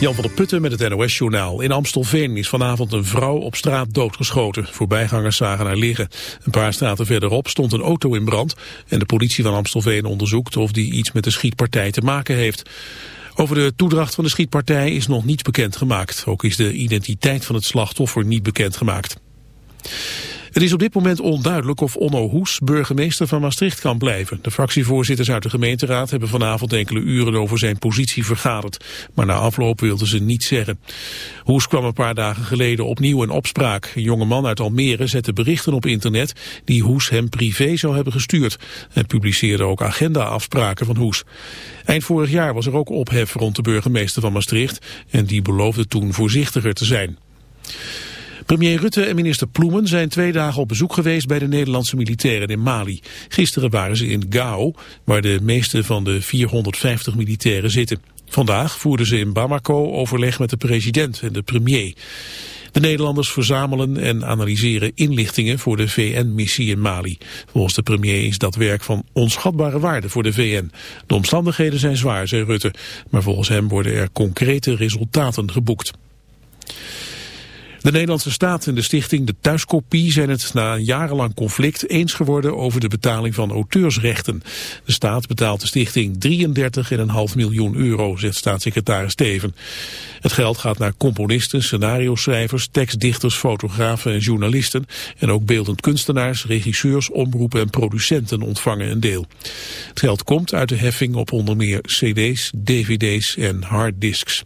Jan van der Putten met het NOS-journaal. In Amstelveen is vanavond een vrouw op straat doodgeschoten. Voorbijgangers zagen haar liggen. Een paar straten verderop stond een auto in brand... en de politie van Amstelveen onderzoekt of die iets met de schietpartij te maken heeft. Over de toedracht van de schietpartij is nog niets bekend gemaakt. Ook is de identiteit van het slachtoffer niet bekend gemaakt. Het is op dit moment onduidelijk of Onno Hoes burgemeester van Maastricht kan blijven. De fractievoorzitters uit de gemeenteraad hebben vanavond enkele uren over zijn positie vergaderd. Maar na afloop wilden ze niets zeggen. Hoes kwam een paar dagen geleden opnieuw in opspraak. Een jonge man uit Almere zette berichten op internet die Hoes hem privé zou hebben gestuurd. En publiceerde ook agenda-afspraken van Hoes. Eind vorig jaar was er ook ophef rond de burgemeester van Maastricht. En die beloofde toen voorzichtiger te zijn. Premier Rutte en minister Ploemen zijn twee dagen op bezoek geweest bij de Nederlandse militairen in Mali. Gisteren waren ze in Gao, waar de meeste van de 450 militairen zitten. Vandaag voerden ze in Bamako overleg met de president en de premier. De Nederlanders verzamelen en analyseren inlichtingen voor de VN-missie in Mali. Volgens de premier is dat werk van onschatbare waarde voor de VN. De omstandigheden zijn zwaar, zei Rutte, maar volgens hem worden er concrete resultaten geboekt. De Nederlandse staat en de stichting De Thuiskopie zijn het na een jarenlang conflict eens geworden over de betaling van auteursrechten. De staat betaalt de stichting 33,5 miljoen euro, zegt staatssecretaris Steven. Het geld gaat naar componisten, scenario-schrijvers, tekstdichters, fotografen en journalisten. En ook beeldend kunstenaars, regisseurs, omroepen en producenten ontvangen een deel. Het geld komt uit de heffing op onder meer cd's, dvd's en harddisks.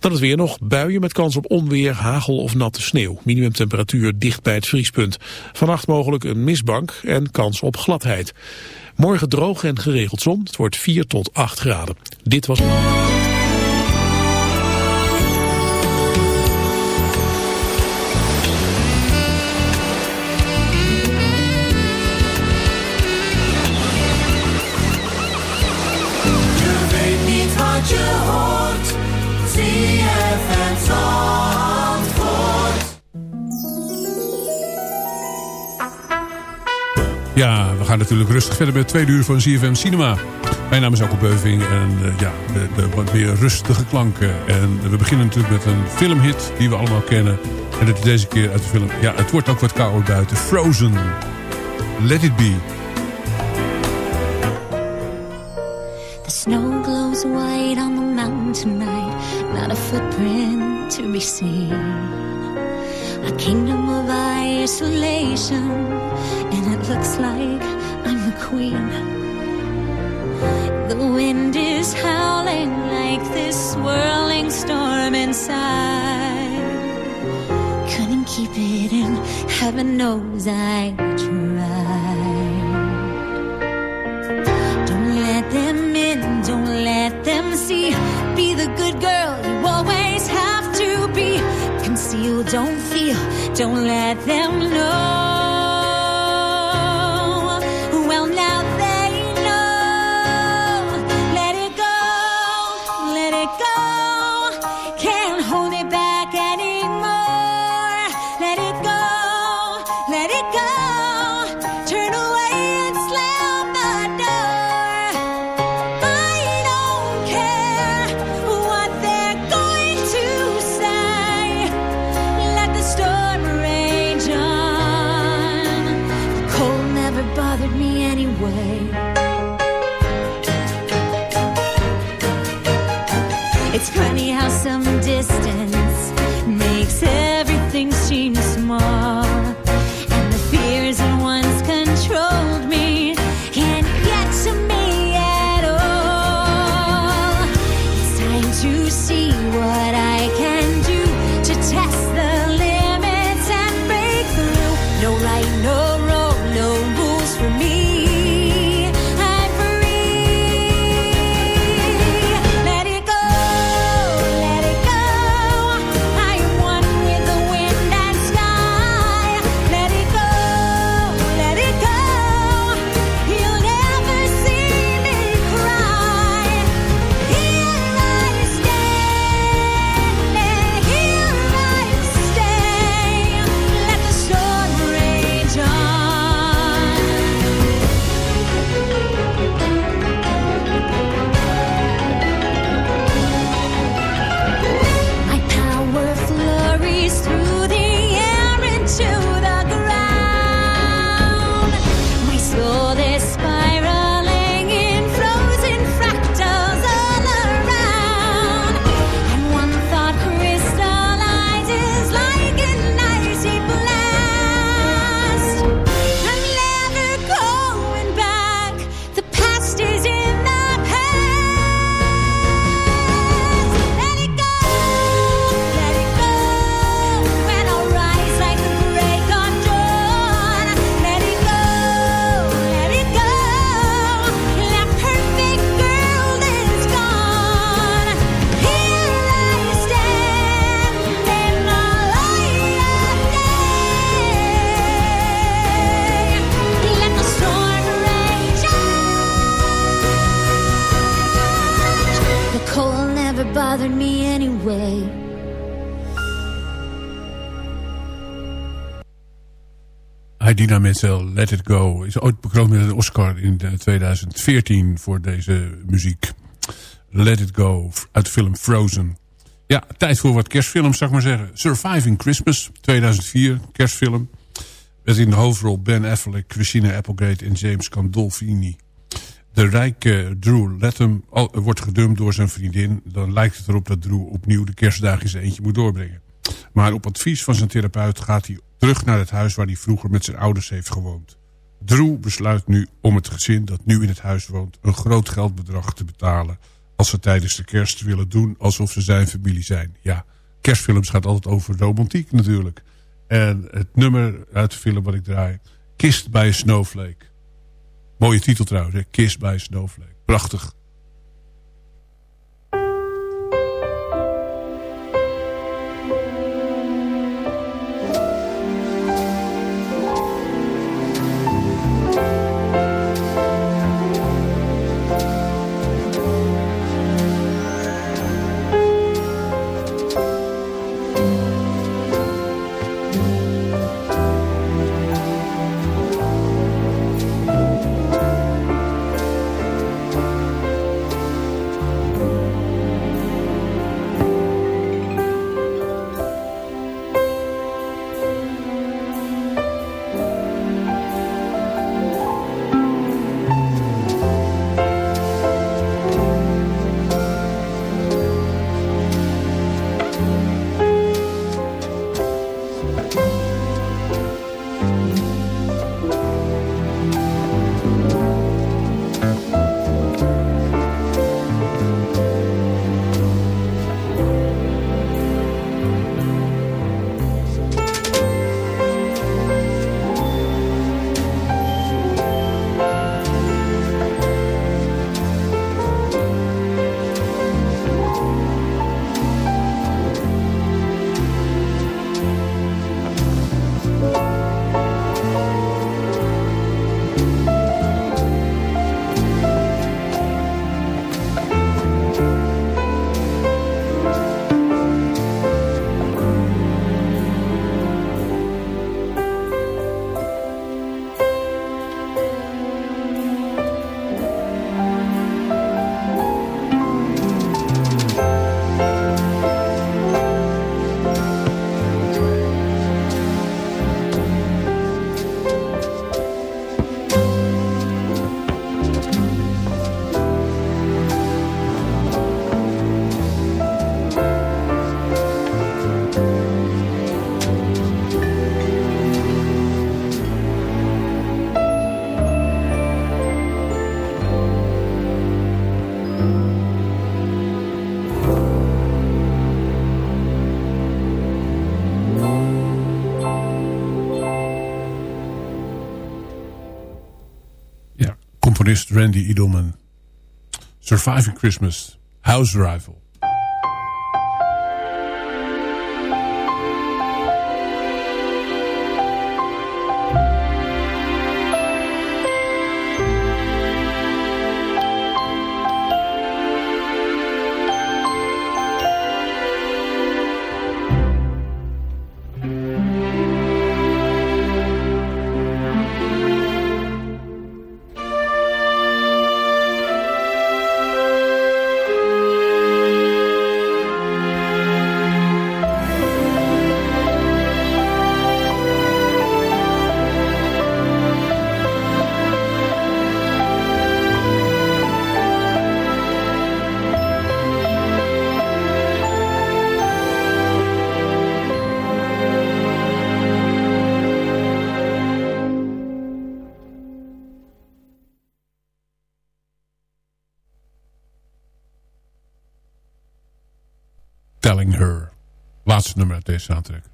Dan het weer nog. Buien met kans op onweer, hagel of natte sneeuw. Minimumtemperatuur dicht bij het vriespunt. Vannacht mogelijk een mistbank en kans op gladheid. Morgen droog en geregeld zon. Het wordt 4 tot 8 graden. Dit was... Ja, we gaan natuurlijk rustig verder met twee uur van CFM Cinema. Mijn naam is Alko Beuving en uh, ja, de, wat meer rustige klanken. En we beginnen natuurlijk met een filmhit die we allemaal kennen. En dat is deze keer uit de film... Ja, het wordt ook wat kouder buiten. Frozen. Let it be. The snow glows white on the mountain tonight. Not a footprint to be seen. A kingdom of isolation. And it looks like I'm the queen. The wind is howling like this swirling storm inside. Couldn't keep it in, heaven knows I tried. Don't let them in, don't let them see. Be the good girl you always have to be. Don't feel, don't let them know. Idina Menzel, Let It Go, is ooit bekroond met een Oscar in 2014 voor deze muziek. Let It Go, uit de film Frozen. Ja, tijd voor wat kerstfilms, zou ik maar zeggen. Surviving Christmas, 2004, kerstfilm. Met in de hoofdrol Ben Affleck, Christina Applegate en James Gandolfini. De rijke Drew Latham wordt gedumpt door zijn vriendin. Dan lijkt het erop dat Drew opnieuw de kerstdagen zijn eentje moet doorbrengen. Maar op advies van zijn therapeut gaat hij terug naar het huis waar hij vroeger met zijn ouders heeft gewoond. Drew besluit nu om het gezin dat nu in het huis woont... een groot geldbedrag te betalen... als ze tijdens de kerst willen doen alsof ze zijn familie zijn. Ja, kerstfilms gaat altijd over romantiek natuurlijk. En het nummer uit de film wat ik draai... Kist bij een Snowflake. Mooie titel trouwens, hè? Kist bij een Snowflake. Prachtig. Componist Randy Edelman. Surviving Christmas, House Rival. Soundtrack.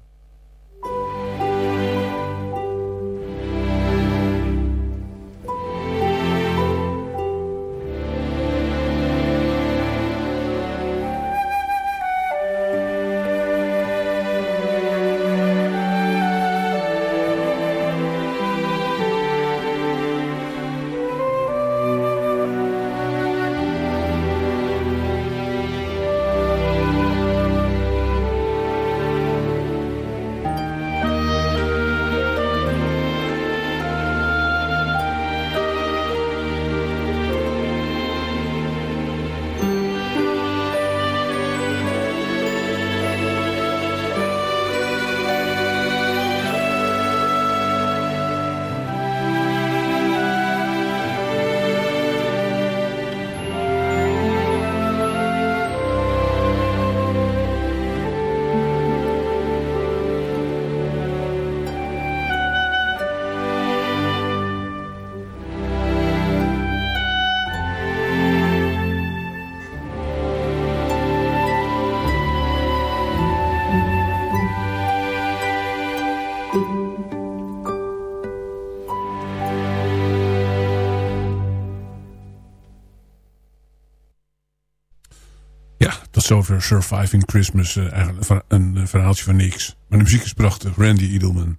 Zover Surviving Christmas. Uh, eigenlijk een verhaaltje van niks. Maar de muziek is prachtig. Randy Edelman.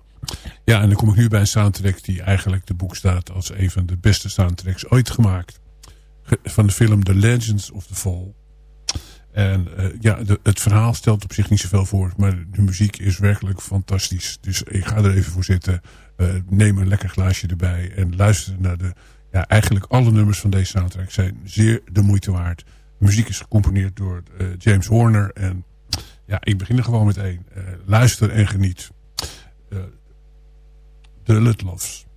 Ja, en dan kom ik nu bij een soundtrack die eigenlijk de boek staat als een van de beste soundtracks ooit gemaakt. Van de film The Legends of the Fall. En uh, ja, de, het verhaal stelt op zich niet zoveel voor. Maar de muziek is werkelijk fantastisch. Dus ik ga er even voor zitten. Neem een lekker glaasje erbij. En luister naar de... Ja, eigenlijk alle nummers van deze soundtrack zijn zeer de moeite waard. De muziek is gecomponeerd door uh, James Horner. En ja, ik begin er gewoon met één. luister en geniet. The Ludloffs.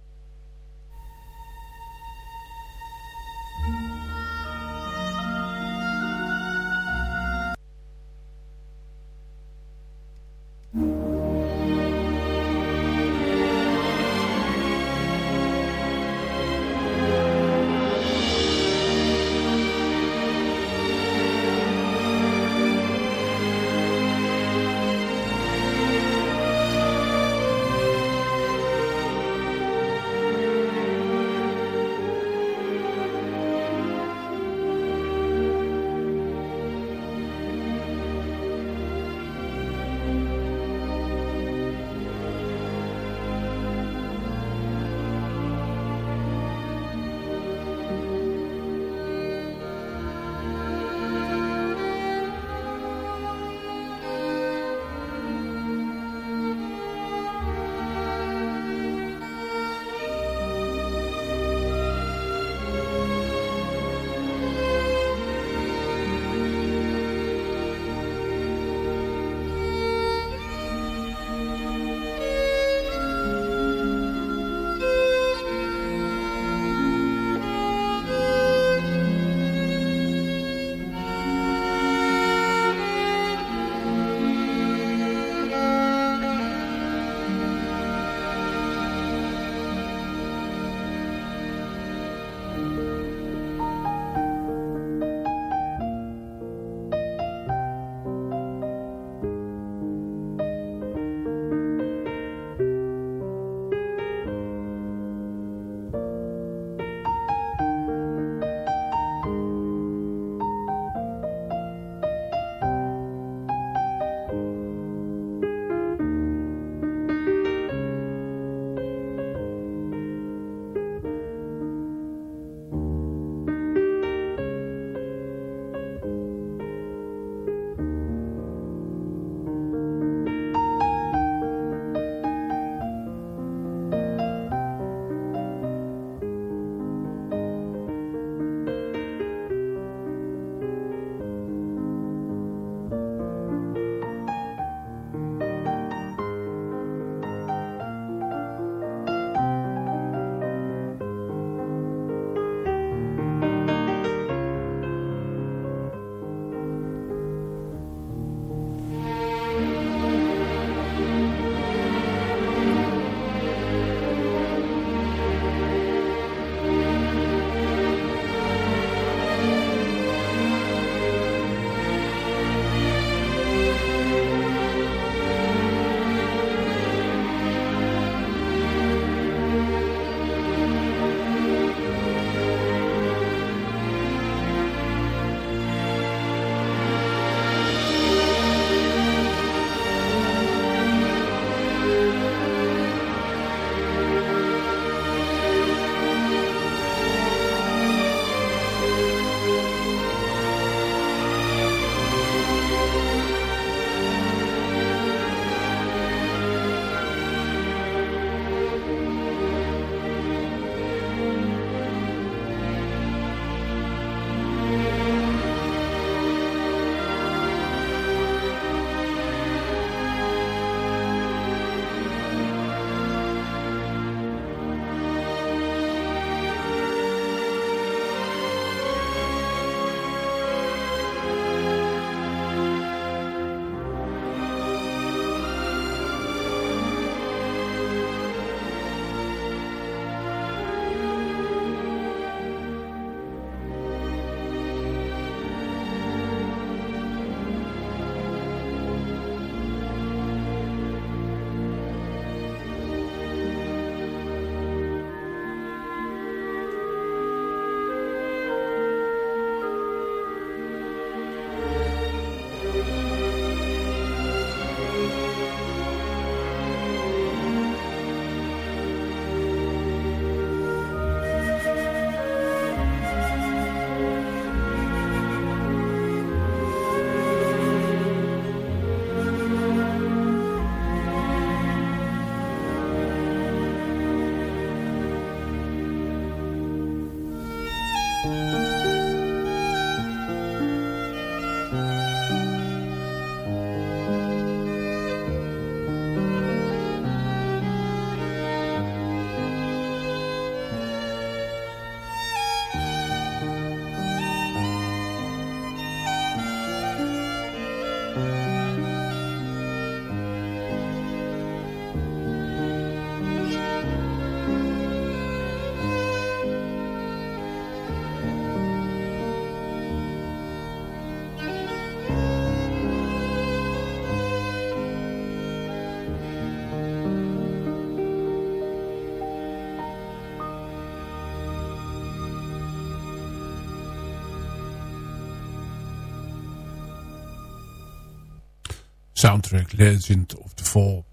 Soundtrack Legend of the Fall.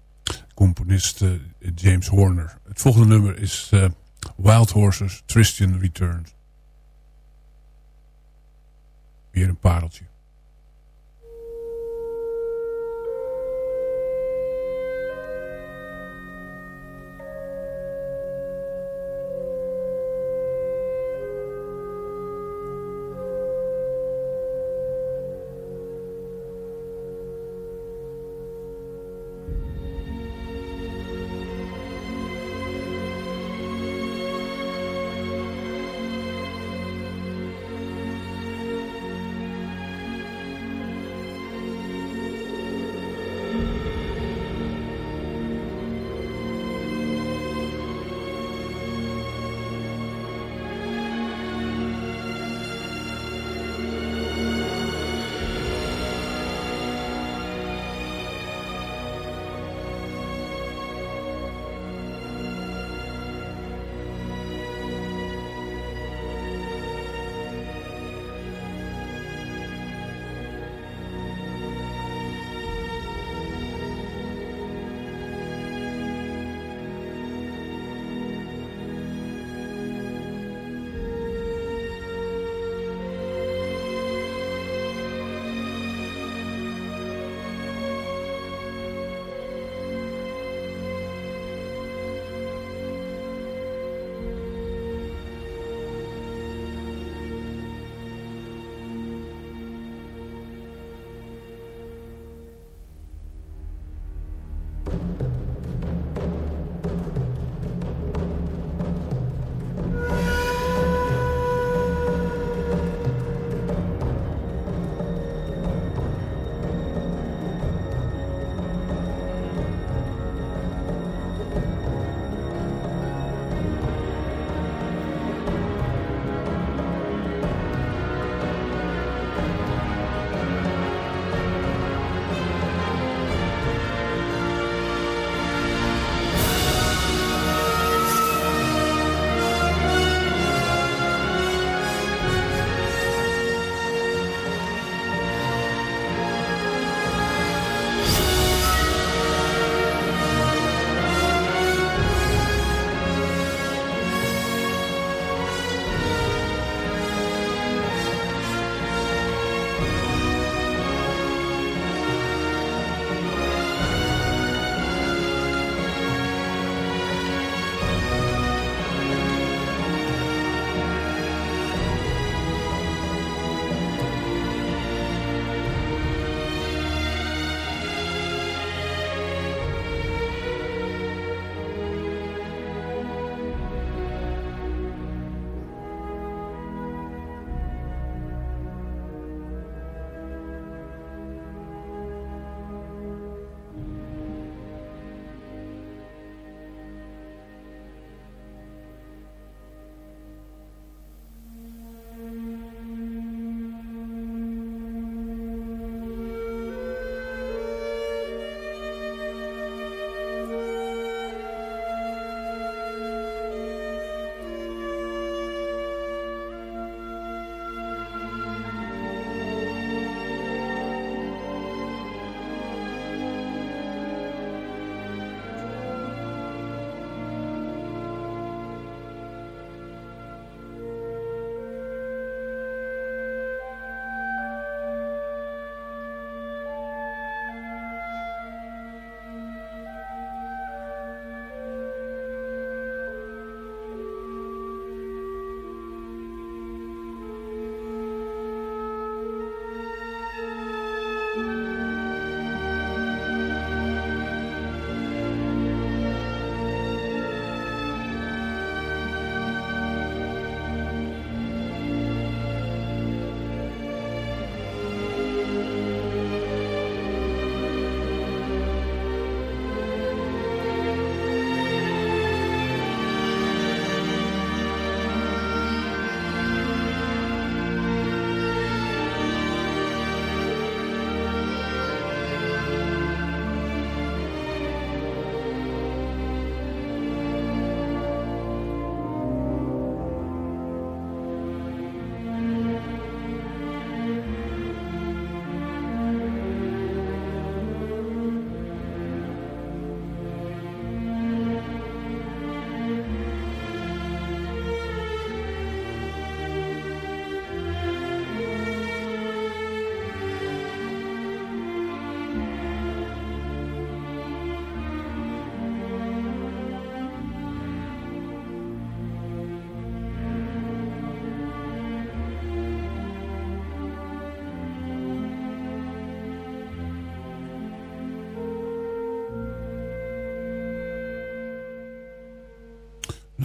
Componist James Horner. Het volgende nummer is Wild Horses, Tristan Returns. Weer een pareltje.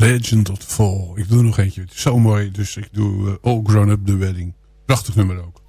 Legend of the Fall. Ik doe nog eentje. Het is zo mooi, dus ik doe All Grown Up The Wedding. Prachtig nummer ook.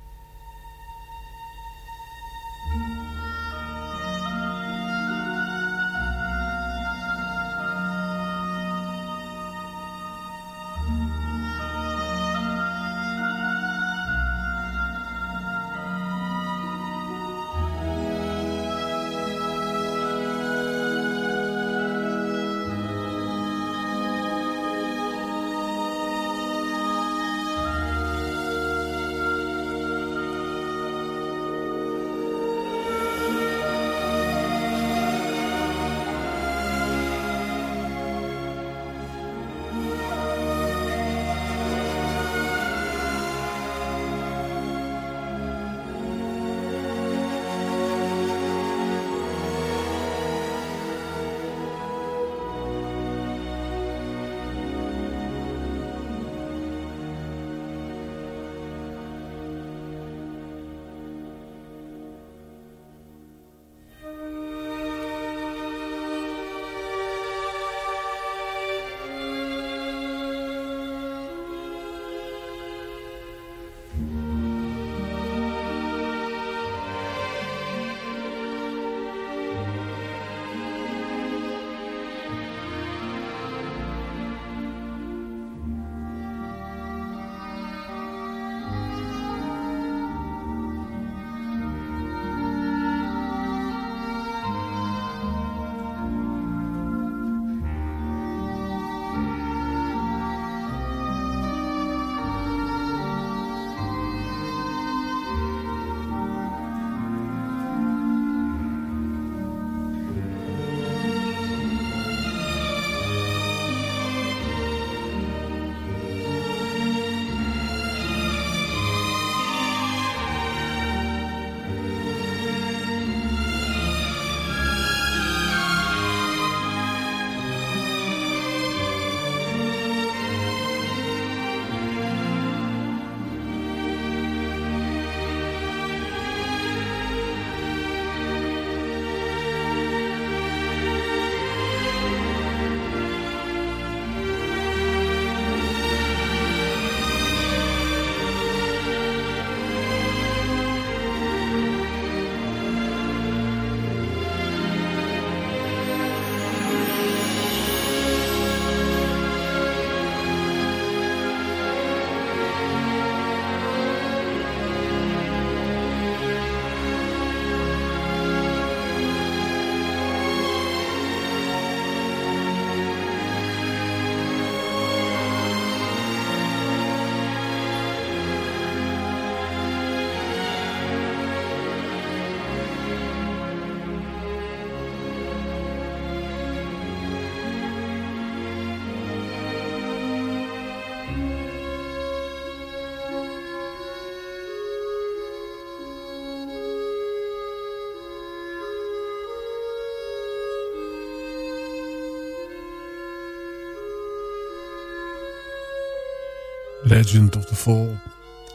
Legend of the Fall.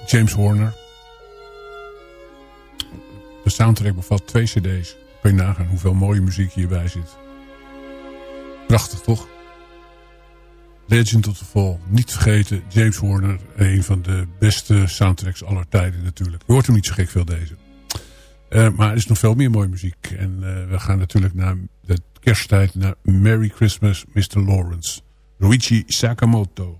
James Horner. De soundtrack bevat twee cd's. Kun je nagaan hoeveel mooie muziek hierbij zit. Prachtig toch? Legend of the Fall. Niet vergeten, James Horner. Een van de beste soundtracks aller tijden natuurlijk. Je hoort hem niet zo gek veel deze. Uh, maar er is nog veel meer mooie muziek. En uh, we gaan natuurlijk naar de kersttijd naar Merry Christmas, Mr. Lawrence. Luigi Sakamoto.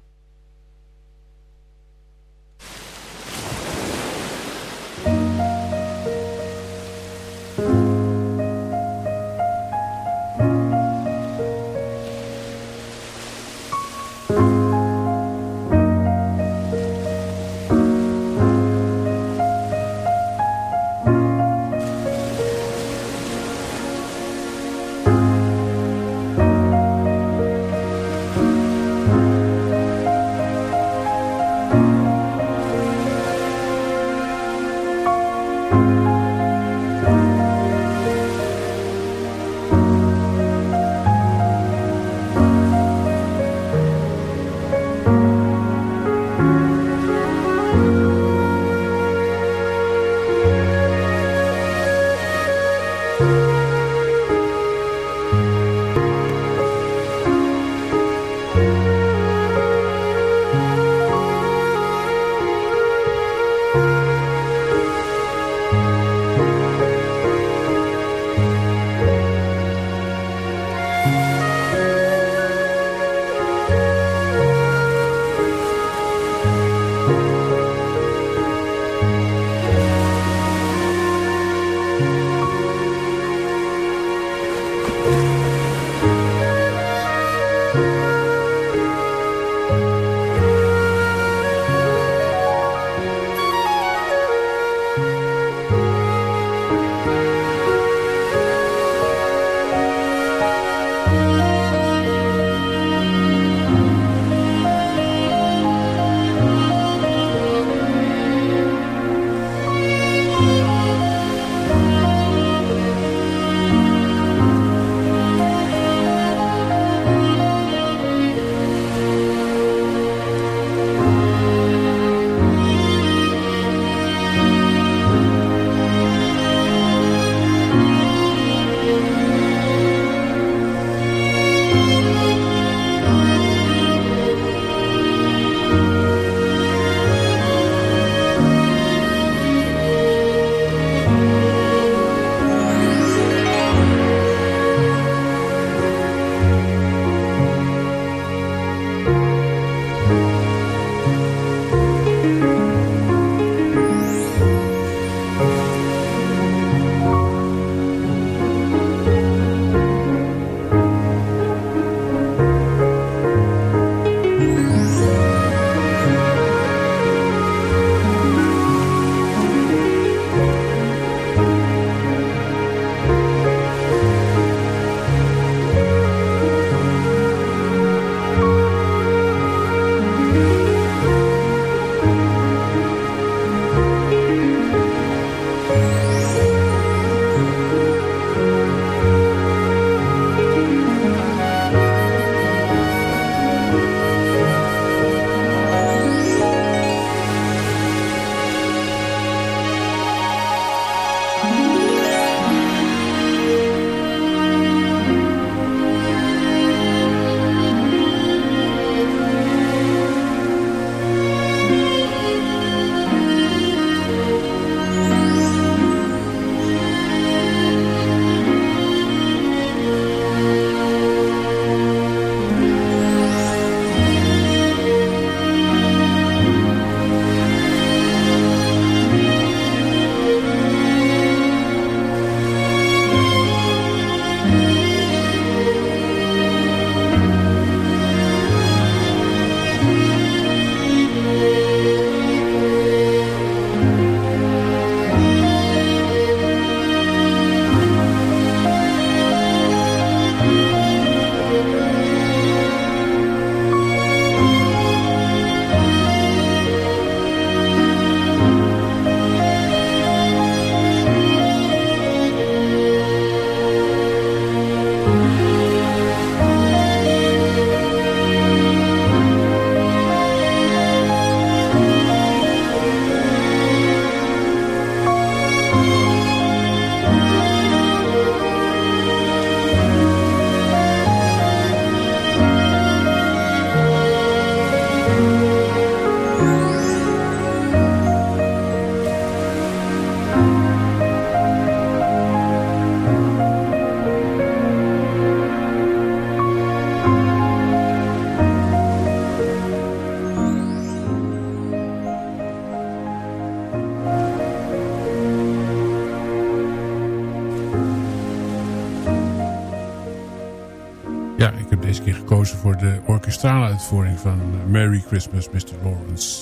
Orkestrale uitvoering van Merry Christmas, Mr. Lawrence.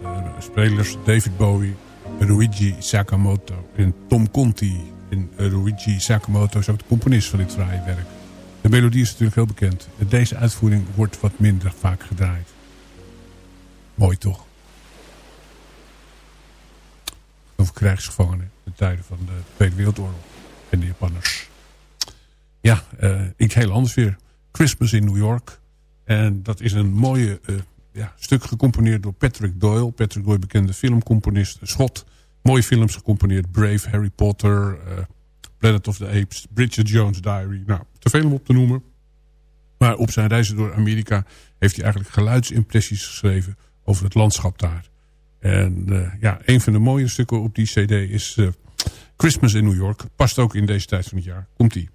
De spelers David Bowie, Luigi Sakamoto en Tom Conti. En Luigi Sakamoto is ook de componist van dit fraaie werk. De melodie is natuurlijk heel bekend. Deze uitvoering wordt wat minder vaak gedraaid. Mooi toch? Over krijgsgevangenen in de tijden van de Tweede Wereldoorlog en de Japanners. Ja, uh, iets heel anders weer. Christmas in New York. En dat is een mooie uh, ja, stuk gecomponeerd door Patrick Doyle. Patrick Doyle, bekende filmcomponist, schot. Mooie films gecomponeerd. Brave, Harry Potter, uh, Planet of the Apes, Bridget Jones' Diary. Nou, te veel om op te noemen. Maar op zijn reizen door Amerika heeft hij eigenlijk geluidsimpressies geschreven over het landschap daar. En uh, ja, een van de mooie stukken op die cd is Christmas in New York. Past ook in deze tijd van het jaar. Komt-ie.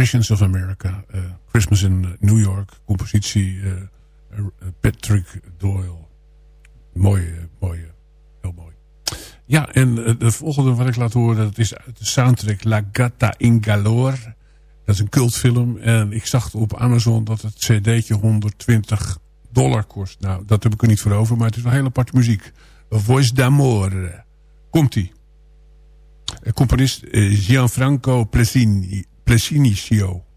Impressions of America. Uh, Christmas in New York. Compositie uh, Patrick Doyle. Mooie, mooie. Heel mooi. Ja, en de volgende wat ik laat horen... dat is uit de soundtrack La Gatta in Galore. Dat is een cultfilm. En ik zag op Amazon dat het cd'tje 120 dollar kost. Nou, dat heb ik er niet voor over. Maar het is wel heel aparte muziek. Voice d'Amore. Komt-ie. Componist Gianfranco Plesini. Plesinio. Ja,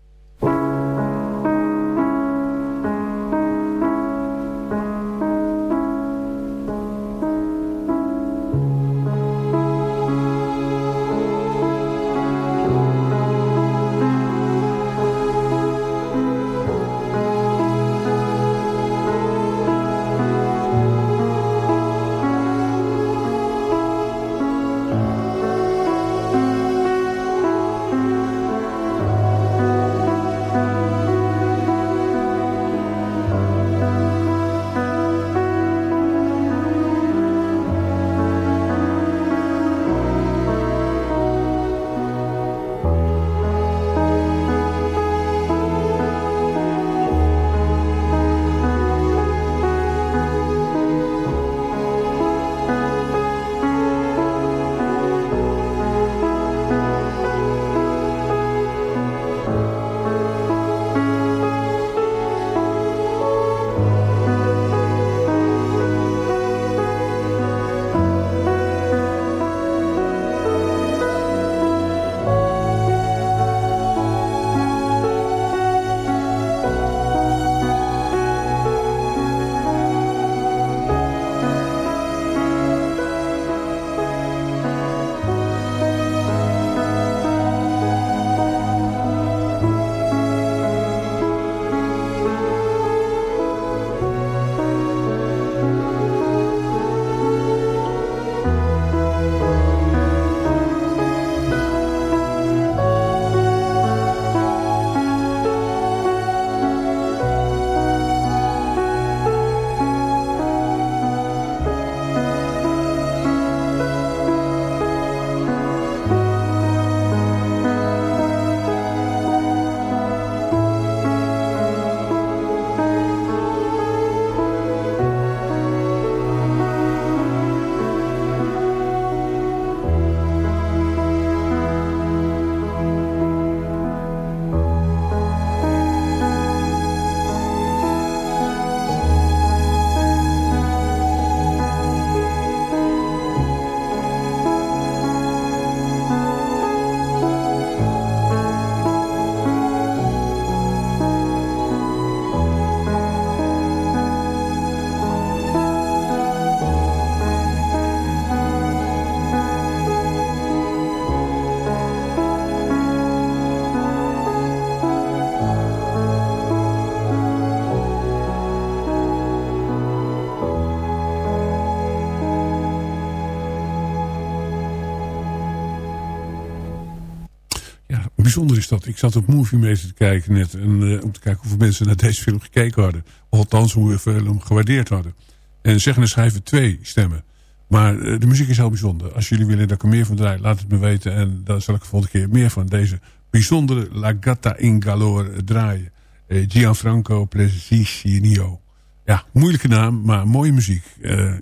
bijzonder is dat. Ik zat op Movie Meter te kijken net. En, uh, om te kijken hoeveel mensen naar deze film gekeken hadden. Of althans hoe we hem gewaardeerd hadden. En zeggen en schrijven twee stemmen. Maar uh, de muziek is heel bijzonder. Als jullie willen dat ik er meer van draai, laat het me weten. En dan zal ik de volgende keer meer van deze bijzondere La Gatta in Galore draaien. Uh, Gianfranco Presidio. Ja, moeilijke naam, maar mooie muziek.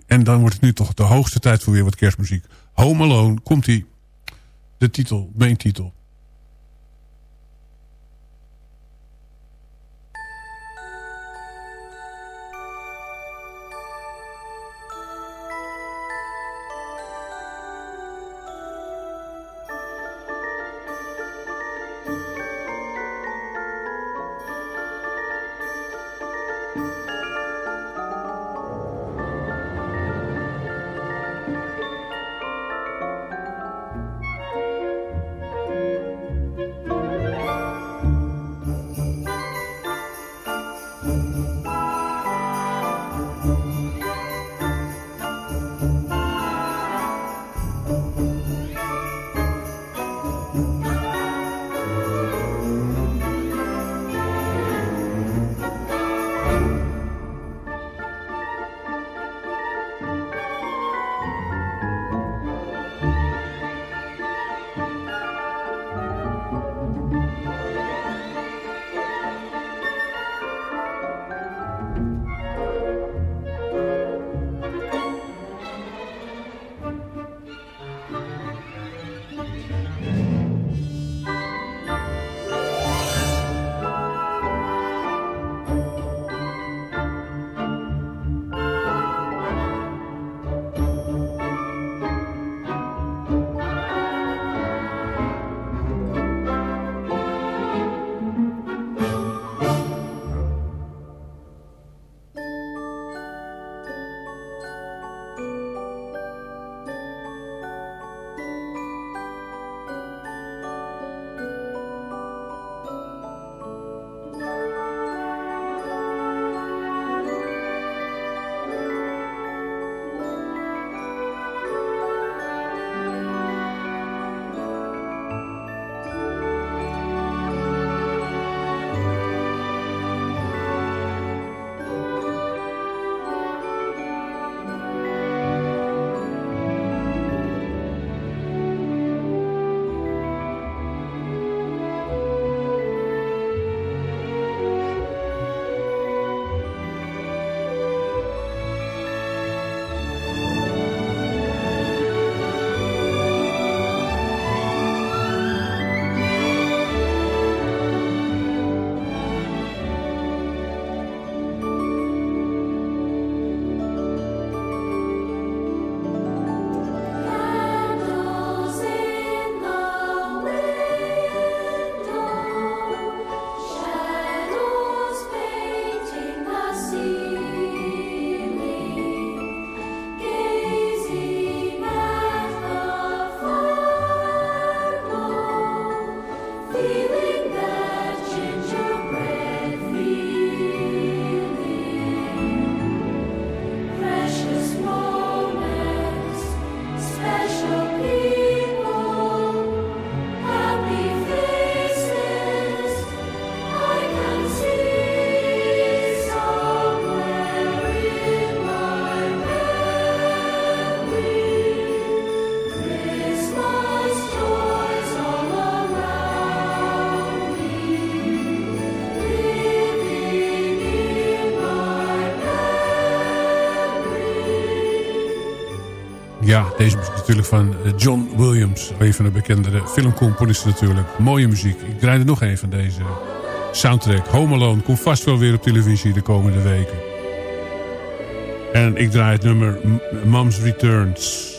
en dan wordt het nu toch de hoogste tijd voor weer wat kerstmuziek. Home Alone, komt-ie. De titel, main titel. Ja, deze muziek natuurlijk van eh, John Williams. Een van de bekendere filmcomponisten natuurlijk. Mooie muziek. Ik draai er nog een van deze soundtrack. Home Alone komt vast wel weer op televisie de komende weken. En ik draai het nummer Mom's Returns.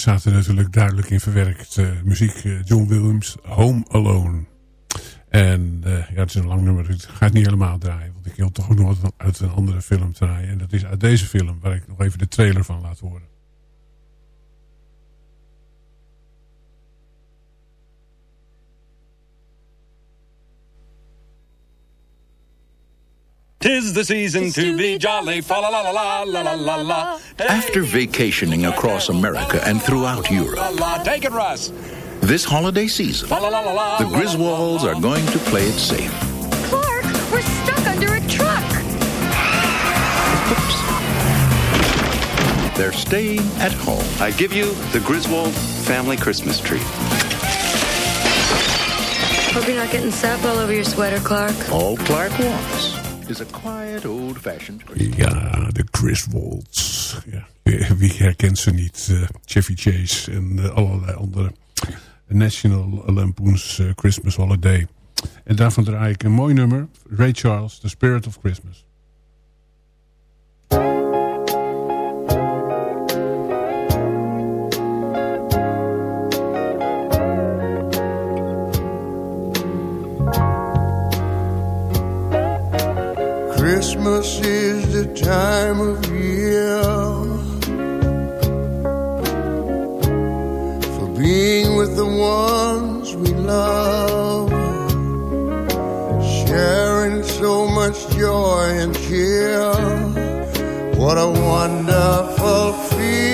Zaten natuurlijk duidelijk in verwerkt. Uh, muziek uh, John Williams, Home Alone. En uh, ja, het is een lang nummer. Het gaat niet helemaal draaien. Want ik wil toch ook nog uit een andere film draaien. En dat is uit deze film, waar ik nog even de trailer van laat horen. Tis the season to be jolly, fa la la la la la la la. After vacationing across America and throughout Europe, Take it, Russ. this holiday season, the Griswolds are going to play it safe. Clark, we're stuck under a truck. Oops. They're staying at home. I give you the Griswold family Christmas tree. Hope you're not getting sap all over your sweater, Clark. All Clark wants is a quiet, old-fashioned. Ja, de Griswolds. Ja. Wie herkent ze niet? Uh, Chevy Chase en uh, allerlei andere. National Lampoon's Christmas Holiday. En daarvan draai ik een mooi nummer. Ray Charles, The Spirit of Christmas. Christmas is the time of year for being with the ones we love, sharing so much joy and cheer. What a wonderful feeling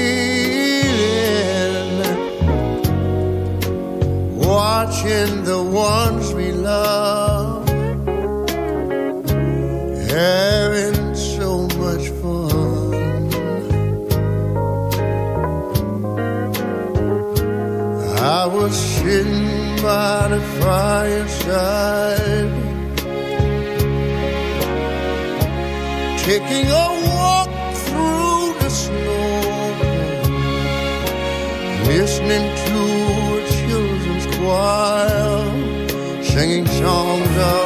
watching the ones we love by the fireside, taking a walk through the snow, listening to a children's choir, singing songs about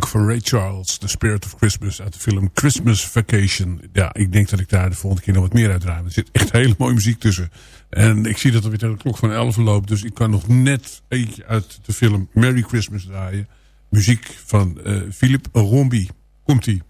de uitbundige klank van Ray Charles, The Spirit of Christmas, uit de film Christmas Vacation. Ja, ik denk dat ik daar de volgende keer nog wat meer uit draai. Er zit echt hele mooie muziek tussen. En ik zie dat er weer tegen de klok van 11 loopt, dus ik kan nog net eentje uit de film Merry Christmas draaien. Muziek van eh Philip Rombi. Komt-ie.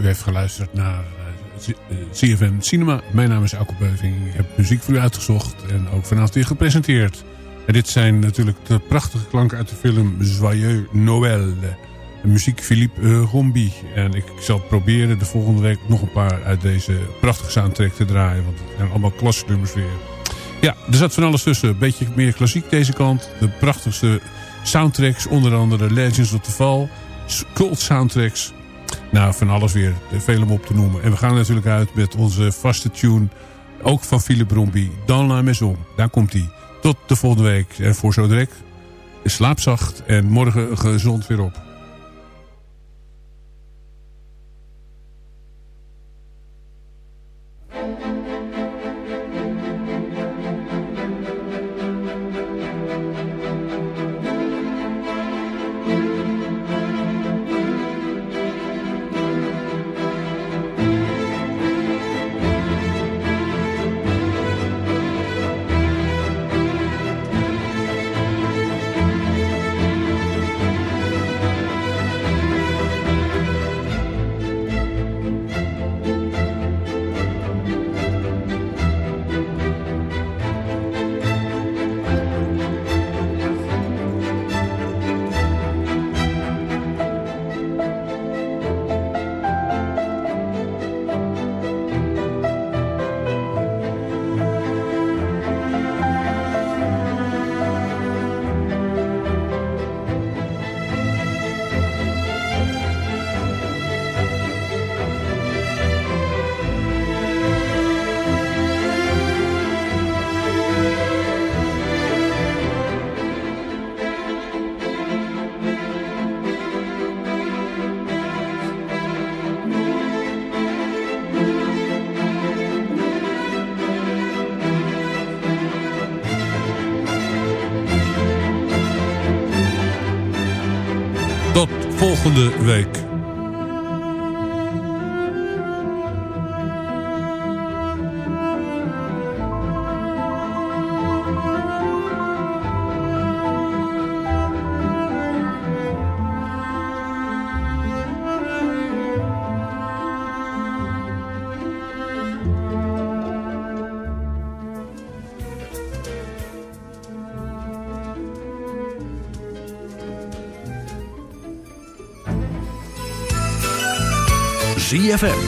U heeft geluisterd naar uh, CFM Cinema. Mijn naam is Alko Beuving. Ik heb muziek voor u uitgezocht en ook vanavond weer gepresenteerd. En dit zijn natuurlijk de prachtige klanken uit de film Joyeux Noël. De muziek Philippe uh, Rombi. En ik zal proberen de volgende week nog een paar uit deze prachtige soundtrack te draaien. Want het zijn allemaal klasnummers weer. Ja, er zat van alles tussen. Een beetje meer klassiek deze kant. De prachtigste soundtracks. Onder andere Legends of the Fall. Cult soundtracks. Nou, van alles weer. Veel om op te noemen. En we gaan natuurlijk uit met onze vaste tune. Ook van Philippe Rombi. Dans la maison. Daar komt hij. Tot de volgende week. En voor zo direct. slaap zacht en morgen gezond weer op. volgende week.